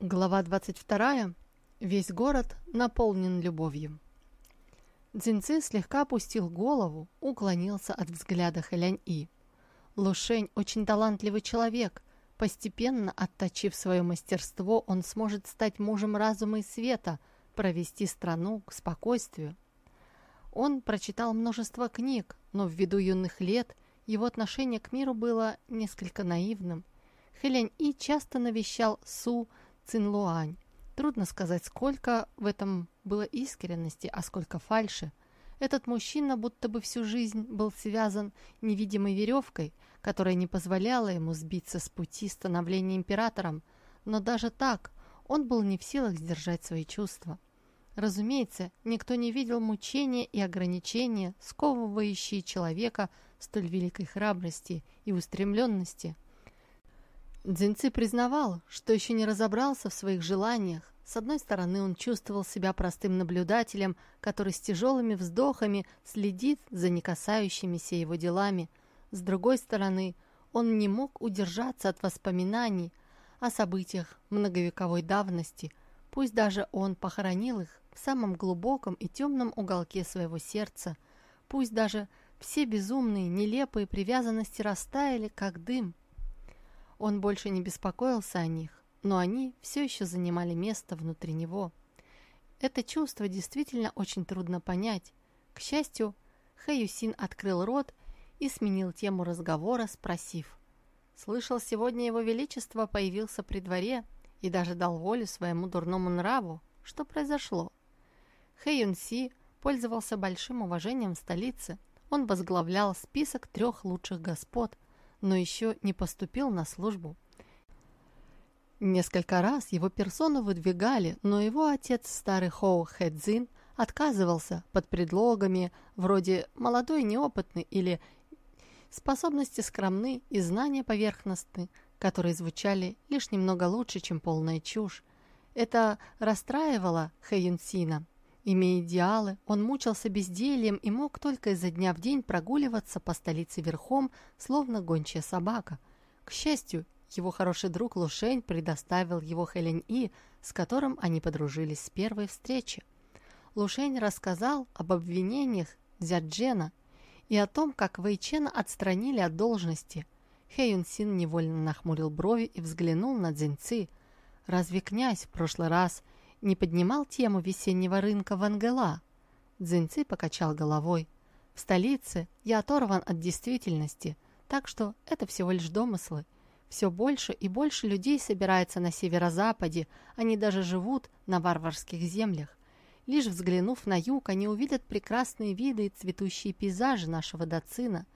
Глава 22. Весь город наполнен любовью. Дзинцы слегка опустил голову, уклонился от взгляда Хэлянь-И. Лушень очень талантливый человек. Постепенно, отточив свое мастерство, он сможет стать мужем разума и света, провести страну к спокойствию. Он прочитал множество книг, но ввиду юных лет его отношение к миру было несколько наивным. Хэлянь-И часто навещал Су, Цинлуань. Трудно сказать, сколько в этом было искренности, а сколько фальши. Этот мужчина будто бы всю жизнь был связан невидимой веревкой, которая не позволяла ему сбиться с пути становления императором, но даже так он был не в силах сдержать свои чувства. Разумеется, никто не видел мучения и ограничения, сковывающие человека столь великой храбрости и устремленности – Дзинцы признавал, что еще не разобрался в своих желаниях. С одной стороны, он чувствовал себя простым наблюдателем, который с тяжелыми вздохами следит за не касающимися его делами. С другой стороны, он не мог удержаться от воспоминаний о событиях многовековой давности, пусть даже он похоронил их в самом глубоком и темном уголке своего сердца, пусть даже все безумные, нелепые привязанности растаяли, как дым, он больше не беспокоился о них, но они все еще занимали место внутри него. Это чувство действительно очень трудно понять. К счастью, Хэюсин открыл рот и сменил тему разговора, спросив. «Слышал, сегодня его величество появился при дворе и даже дал волю своему дурному нраву. Что произошло?» Хэюнси пользовался большим уважением в столице. Он возглавлял список трех лучших господ – но еще не поступил на службу. Несколько раз его персону выдвигали, но его отец, старый Хоу Хэдзин, отказывался под предлогами вроде «молодой неопытный» или «способности скромны и знания поверхностны», которые звучали лишь немного лучше, чем полная чушь. Это расстраивало Хэйюнсина, Имея идеалы, он мучился бездельем и мог только изо дня в день прогуливаться по столице верхом, словно гончая собака. К счастью, его хороший друг Лушень предоставил его Хэлень-И, с которым они подружились с первой встречи. Лушень рассказал об обвинениях Дзяджена и о том, как Вэйчена отстранили от должности. Хэйюн Син невольно нахмурил брови и взглянул на Дзиньцы. Разве князь в прошлый раз не поднимал тему весеннего рынка в Ангела. Дзиньци покачал головой. В столице я оторван от действительности, так что это всего лишь домыслы. Все больше и больше людей собирается на северо-западе, они даже живут на варварских землях. Лишь взглянув на юг, они увидят прекрасные виды и цветущие пейзажи нашего Дацина.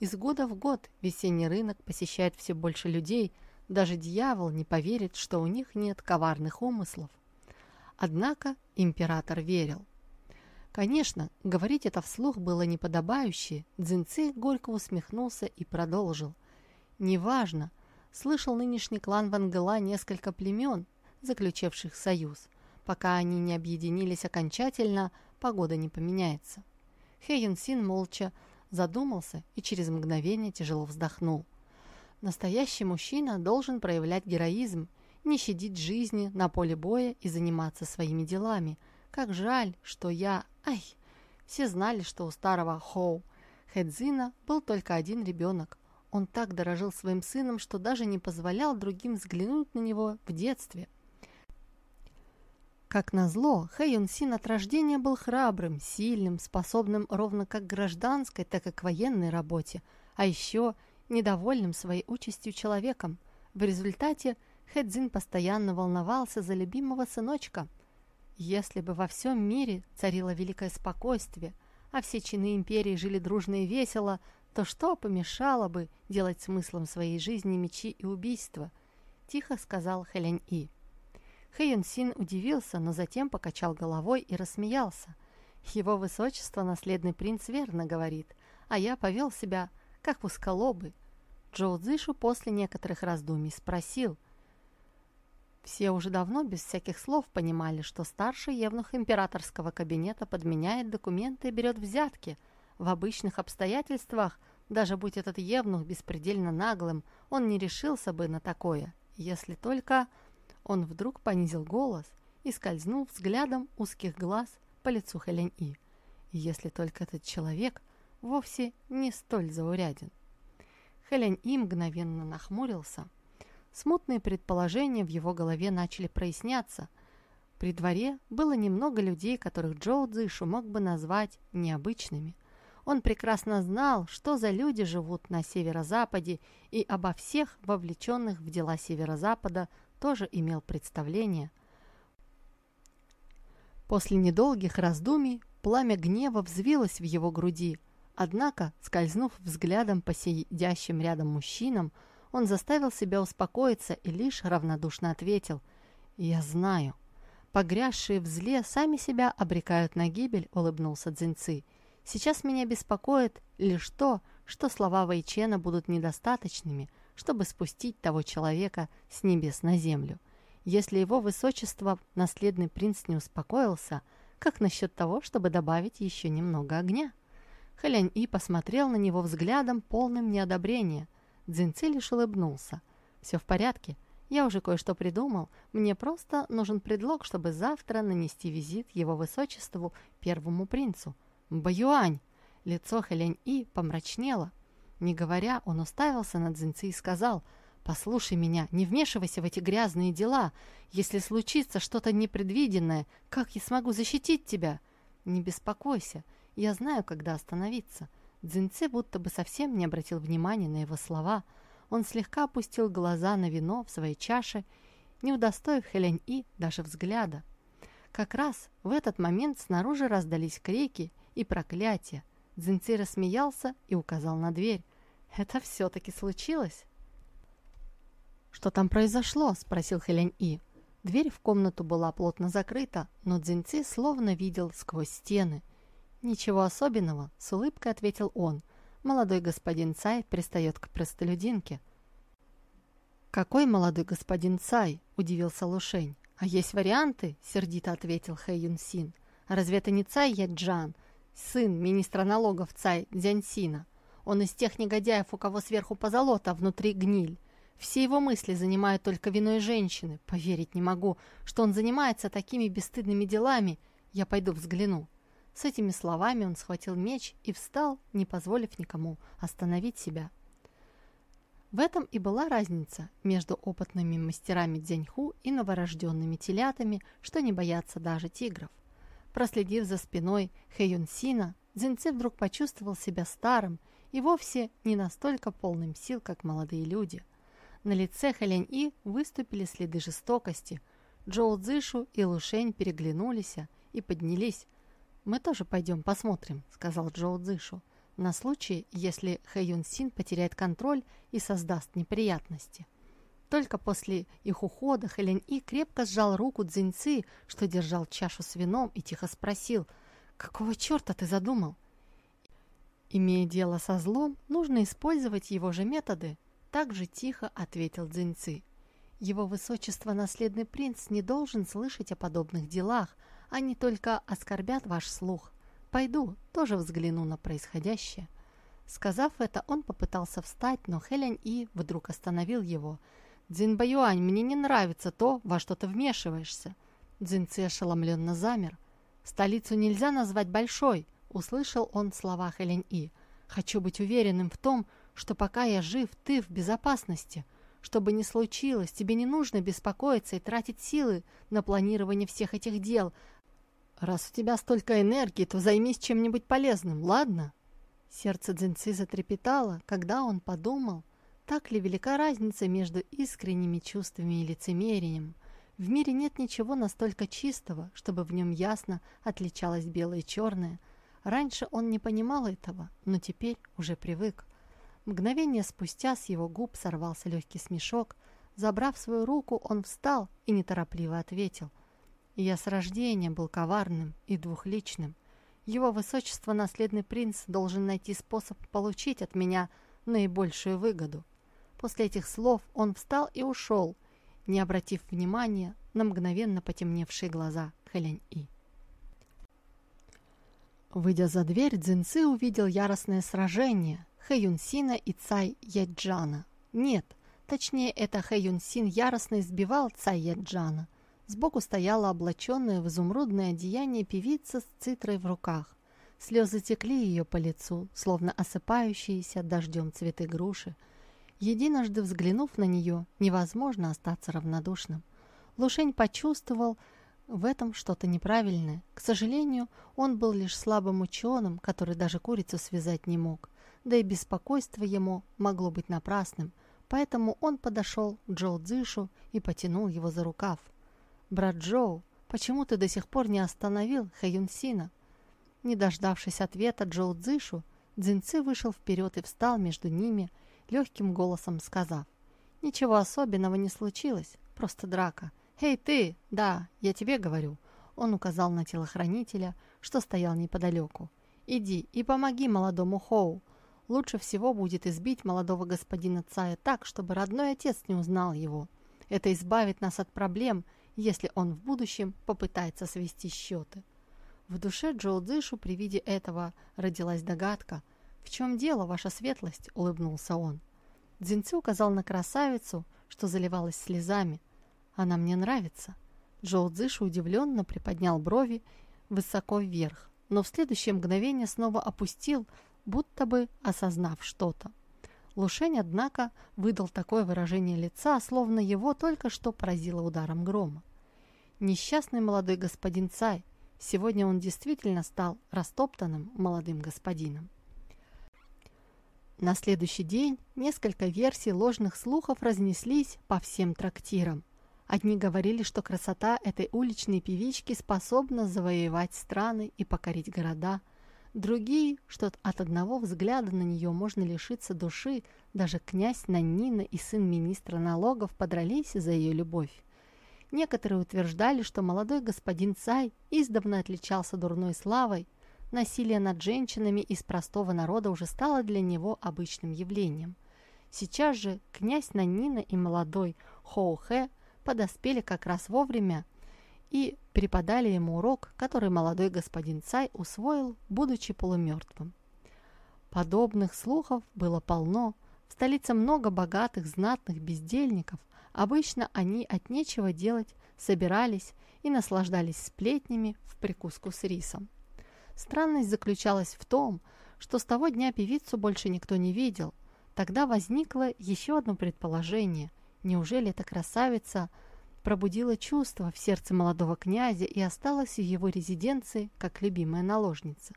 Из года в год весенний рынок посещает все больше людей, даже дьявол не поверит, что у них нет коварных умыслов. Однако император верил. Конечно, говорить это вслух было неподобающе. Дзинцы горько усмехнулся и продолжил. «Неважно, слышал нынешний клан Вангела несколько племен, заключивших союз. Пока они не объединились окончательно, погода не поменяется». Хэйен Син молча задумался и через мгновение тяжело вздохнул. Настоящий мужчина должен проявлять героизм не щадить жизни на поле боя и заниматься своими делами. Как жаль, что я... Ай! Все знали, что у старого Хоу Хэдзина был только один ребенок. Он так дорожил своим сыном, что даже не позволял другим взглянуть на него в детстве. Как назло, Хэйон Син от рождения был храбрым, сильным, способным ровно как к гражданской, так и к военной работе, а еще недовольным своей участью человеком. В результате Хэдзин постоянно волновался за любимого сыночка. Если бы во всем мире царило великое спокойствие, а все чины империи жили дружно и весело, то что помешало бы делать смыслом своей жизни мечи и убийства? Тихо сказал Хэлянь И. Хэйон Син удивился, но затем покачал головой и рассмеялся. Его высочество, наследный принц, верно говорит, а я повел себя, как усколобы. Джоу Цзышу после некоторых раздумий спросил, все уже давно без всяких слов понимали, что старший евнух императорского кабинета подменяет документы и берет взятки. В обычных обстоятельствах, даже будь этот евнух беспредельно наглым, он не решился бы на такое, если только... Он вдруг понизил голос и скользнул взглядом узких глаз по лицу Хэлянь И. Если только этот человек вовсе не столь зауряден. Хэлянь И мгновенно нахмурился. Смутные предположения в его голове начали проясняться. При дворе было немного людей, которых Джоу Цзышу мог бы назвать необычными. Он прекрасно знал, что за люди живут на северо-западе, и обо всех вовлеченных в дела северо-запада тоже имел представление. После недолгих раздумий пламя гнева взвилось в его груди, однако, скользнув взглядом по сидящим рядом мужчинам, он заставил себя успокоиться и лишь равнодушно ответил «Я знаю». «Погрязшие в зле сами себя обрекают на гибель», — улыбнулся Дзинцы. Сейчас меня беспокоит лишь то, что слова Вайчена будут недостаточными, чтобы спустить того человека с небес на землю. Если его высочество, наследный принц, не успокоился, как насчет того, чтобы добавить еще немного огня? Хэлянь И посмотрел на него взглядом, полным неодобрения. Цзиньци лишь улыбнулся. «Все в порядке. Я уже кое-что придумал. Мне просто нужен предлог, чтобы завтра нанести визит его высочеству, первому принцу. «Баюань!» Лицо Хэлянь И помрачнело. Не говоря, он уставился на Цзиньци и сказал, «Послушай меня, не вмешивайся в эти грязные дела. Если случится что-то непредвиденное, как я смогу защитить тебя?» «Не беспокойся, я знаю, когда остановиться». Цзиньци будто бы совсем не обратил внимания на его слова. Он слегка опустил глаза на вино в своей чаше, не удостоив Хэлянь И даже взгляда. Как раз в этот момент снаружи раздались крики – и проклятие. Дзинци рассмеялся и указал на дверь. «Это все-таки случилось?» «Что там произошло?» – спросил Хэлянь И. Дверь в комнату была плотно закрыта, но Дзинци словно видел сквозь стены. «Ничего особенного», – с улыбкой ответил он. «Молодой господин Цай пристает к простолюдинке». «Какой молодой господин Цай?» – удивился Лушень. «А есть варианты?» – сердито ответил Хэ Юн Син. «Разве это не Цай Яджан, сын министра налогов Цай Дзяньсина. Он из тех негодяев, у кого сверху позолота, а внутри гниль. Все его мысли занимают только вино и женщины. Поверить не могу, что он занимается такими бесстыдными делами. Я пойду взгляну». С этими словами он схватил меч и встал, не позволив никому остановить себя. В этом и была разница между опытными мастерами дзяньху и новорожденными телятами, что не боятся даже тигров. Проследив за спиной Хэйюн Сина, Дзинцы вдруг почувствовал себя старым и вовсе не настолько полным сил, как молодые люди. На лице Хэлянь И выступили следы жестокости. Джоу Цзышу и Лушень переглянулись и поднялись. «Мы тоже пойдем посмотрим», — сказал Джоу Цзышу, на случай, если Хэйюн Син потеряет контроль и создаст неприятности. Только после их ухода Хэлянь И крепко сжал руку Цзиньцы, что держал чашу с вином, и тихо спросил, «Какого черта ты задумал?» «Имея дело со злом, нужно использовать его же методы», так же тихо ответил Цзиньцы. «Его высочество наследный принц не должен слышать о подобных делах, они только оскорбят ваш слух. Пойду, тоже взгляну на происходящее». Сказав это, он попытался встать, но Хэлянь И вдруг остановил его – «Дзинбаюань, мне не нравится то, во что ты вмешиваешься». Дзинци ошеломленно замер. «Столицу нельзя назвать большой», — услышал он слова Хэлень-И. «Хочу быть уверенным в том, что пока я жив, ты в безопасности. Что бы ни случилось, тебе не нужно беспокоиться и тратить силы на планирование всех этих дел. Раз у тебя столько энергии, то займись чем-нибудь полезным, ладно?» Сердце Дзинци затрепетало, когда он подумал, так ли велика разница между искренними чувствами и лицемерием? В мире нет ничего настолько чистого, чтобы в нем ясно отличалось белое и черное. Раньше он не понимал этого, но теперь уже привык. Мгновение спустя с его губ сорвался легкий смешок. Забрав свою руку, он встал и неторопливо ответил. «Я с рождения был коварным и двухличным. Его высочество, наследный принц, должен найти способ получить от меня наибольшую выгоду». После этих слов он встал и ушел, не обратив внимания на мгновенно потемневшие глаза Хэлянь-И. Выйдя за дверь, Цзиньцы увидел яростное сражение Хэюнсина и Цай Яджана. Нет, Точнее, это Хэ Юн Син яростно избивал Цайе Джана. Сбоку стояла облаченная в изумрудное одеяние певица с цитрой в руках. Слезы текли ее по лицу, словно осыпающиеся дождем цветы груши. Единожды взглянув на нее, невозможно остаться равнодушным. Лушень почувствовал в этом что-то неправильное. К сожалению, он был лишь слабым ученым, который даже курицу связать не мог. Да и беспокойство ему могло быть напрасным, поэтому он подошел к Джоу Цзышу и потянул его за рукав. «Брат Джоу, почему ты до сих пор не остановил Хэюн Сина?» Не дождавшись ответа Джоу Цзышу, Цзиньцы вышел вперед и встал между ними, легким голосом сказав, «Ничего особенного не случилось, просто драка. Эй, ты! Да, я тебе говорю!» Он указал на телохранителя, что стоял неподалеку. «Иди и помоги молодому Хоу. Лучше всего будет избить молодого господина Цая так, чтобы родной отец не узнал его. Это избавит нас от проблем, если он в будущем попытается свести счеты». В душе Джоу Цзышу при виде этого родилась догадка. «В чем дело, ваша светлость?» — улыбнулся он. Дзинци указал на красавицу, что заливалась слезами. «Она мне нравится». Джоу Цзышу удивленно приподнял брови высоко вверх, но в следующее мгновение снова опустил, будто бы осознав что-то. Лушень, однако, выдал такое выражение лица, словно его только что поразило ударом грома. Несчастный молодой господин Цай, Сегодня он действительно стал растоптанным молодым господином. На следующий день несколько версий ложных слухов разнеслись по всем трактирам. Одни говорили, что красота этой уличной певички способна завоевать страны и покорить города. Другие, что от одного взгляда на нее можно лишиться души, даже князь Нанина и сын министра налогов подрались за ее любовь. Некоторые утверждали, что молодой господин Цай издавна отличался дурной славой, насилие над женщинами из простого народа уже стало для него обычным явлением. Сейчас же князь Нанина и молодой Хоу Хэ подоспели как раз вовремя и преподали ему урок, который молодой господин Цай усвоил, будучи полумертвым. Подобных слухов было полно. В столице много богатых, знатных бездельников – Обычно они от нечего делать собирались и наслаждались сплетнями в прикуску с рисом. Странность заключалась в том, что с того дня певицу больше никто не видел. Тогда возникло еще одно предположение. Неужели эта красавица пробудила чувство в сердце молодого князя и осталась в его резиденции как любимая наложница?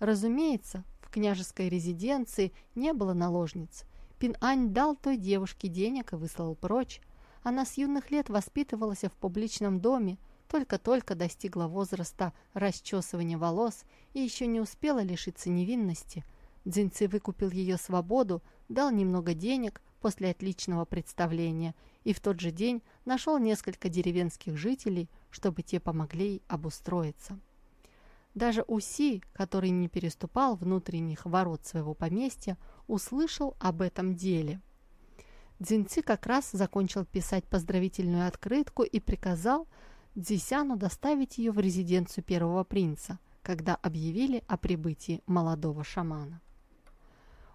Разумеется, в княжеской резиденции не было наложниц, Пин-Ань дал той девушке денег и выслал прочь. Она с юных лет воспитывалась в публичном доме, только-только достигла возраста расчесывания волос и еще не успела лишиться невинности. Дзинцы выкупил ее свободу, дал немного денег после отличного представления и в тот же день нашел несколько деревенских жителей, чтобы те помогли обустроиться. Даже Уси, который не переступал внутренних ворот своего поместья, услышал об этом деле. Дзинци как раз закончил писать поздравительную открытку и приказал Дзисяну доставить ее в резиденцию первого принца, когда объявили о прибытии молодого шамана.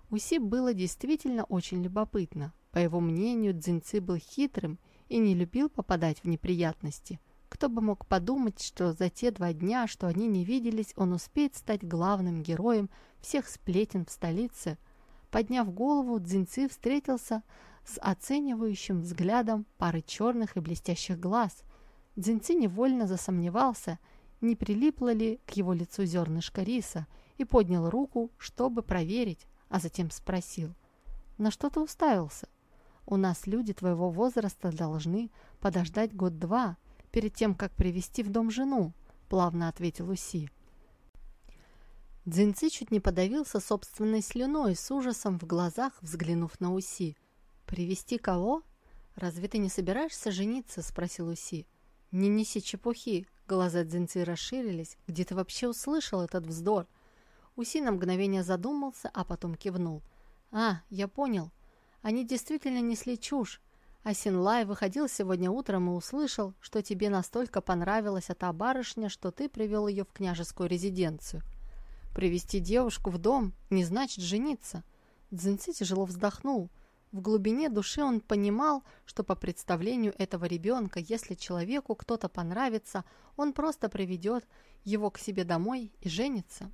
Уси было действительно очень любопытно. По его мнению, Дзинци был хитрым и не любил попадать в неприятности. Кто бы мог подумать, что за те два дня, что они не виделись, он успеет стать главным героем всех сплетен в столице. Подняв голову, Дзинцы встретился с оценивающим взглядом пары черных и блестящих глаз. Дзинцы невольно засомневался, не прилипло ли к его лицу зернышко риса, и поднял руку, чтобы проверить, а затем спросил. «На что ты уставился? У нас люди твоего возраста должны подождать год-два, перед тем, как привести в дом жену», — плавно ответил Уси. Дзинцы чуть не подавился собственной слюной с ужасом в глазах, взглянув на Уси. «Привести кого? Разве ты не собираешься жениться?» — спросил Уси. «Не неси чепухи!» — глаза Дзинцы расширились. «Где ты вообще услышал этот вздор?» Уси на мгновение задумался, а потом кивнул. «А, я понял. Они действительно несли чушь. А Синлай выходил сегодня утром и услышал, что тебе настолько понравилась эта барышня, что ты привел ее в княжескую резиденцию. Привести девушку в дом не значит жениться. Дзинци тяжело вздохнул. В глубине души он понимал, что по представлению этого ребенка, если человеку кто-то понравится, он просто приведет его к себе домой и женится.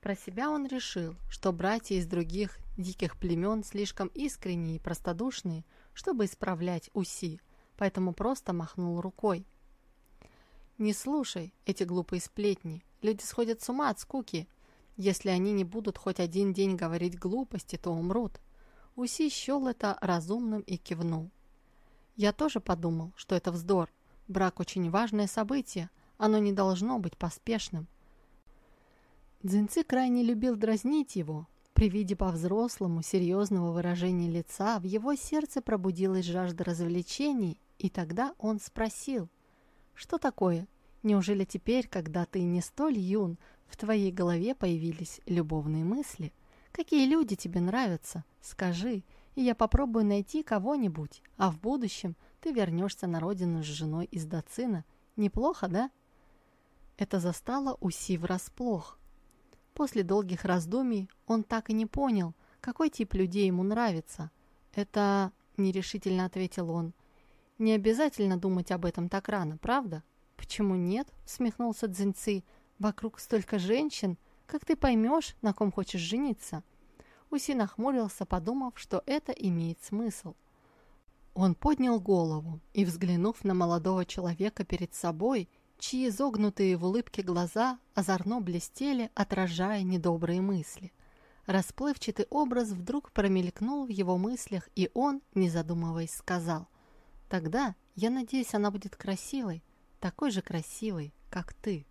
Про себя он решил, что братья из других диких племен слишком искренние и простодушные, чтобы исправлять Уси, поэтому просто махнул рукой. «Не слушай эти глупые сплетни, люди сходят с ума от скуки. Если они не будут хоть один день говорить глупости, то умрут». Уси счел это разумным и кивнул. «Я тоже подумал, что это вздор. Брак очень важное событие, оно не должно быть поспешным. Дзинцы крайне любил дразнить его. При виде по-взрослому серьезного выражения лица в его сердце пробудилась жажда развлечений, и тогда он спросил, «Что такое? Неужели теперь, когда ты не столь юн, в твоей голове появились любовные мысли? Какие люди тебе нравятся? Скажи, и я попробую найти кого-нибудь, а в будущем ты вернешься на родину с женой из Дацина. Неплохо, да?» Это застало Уси врасплох. После долгих раздумий он так и не понял, какой тип людей ему нравится. «Это...» — нерешительно ответил он. «Не обязательно думать об этом так рано, правда?» «Почему нет?» — смехнулся Дзиньци. «Вокруг столько женщин. Как ты поймешь, на ком хочешь жениться?» Уси нахмурился, подумав, что это имеет смысл. Он поднял голову и, взглянув на молодого человека перед собой, чьи изогнутые в улыбке глаза озорно блестели, отражая недобрые мысли. Расплывчатый образ вдруг промелькнул в его мыслях, и он, не задумываясь, сказал, «Тогда, я надеюсь, она будет красивой, такой же красивой, как ты».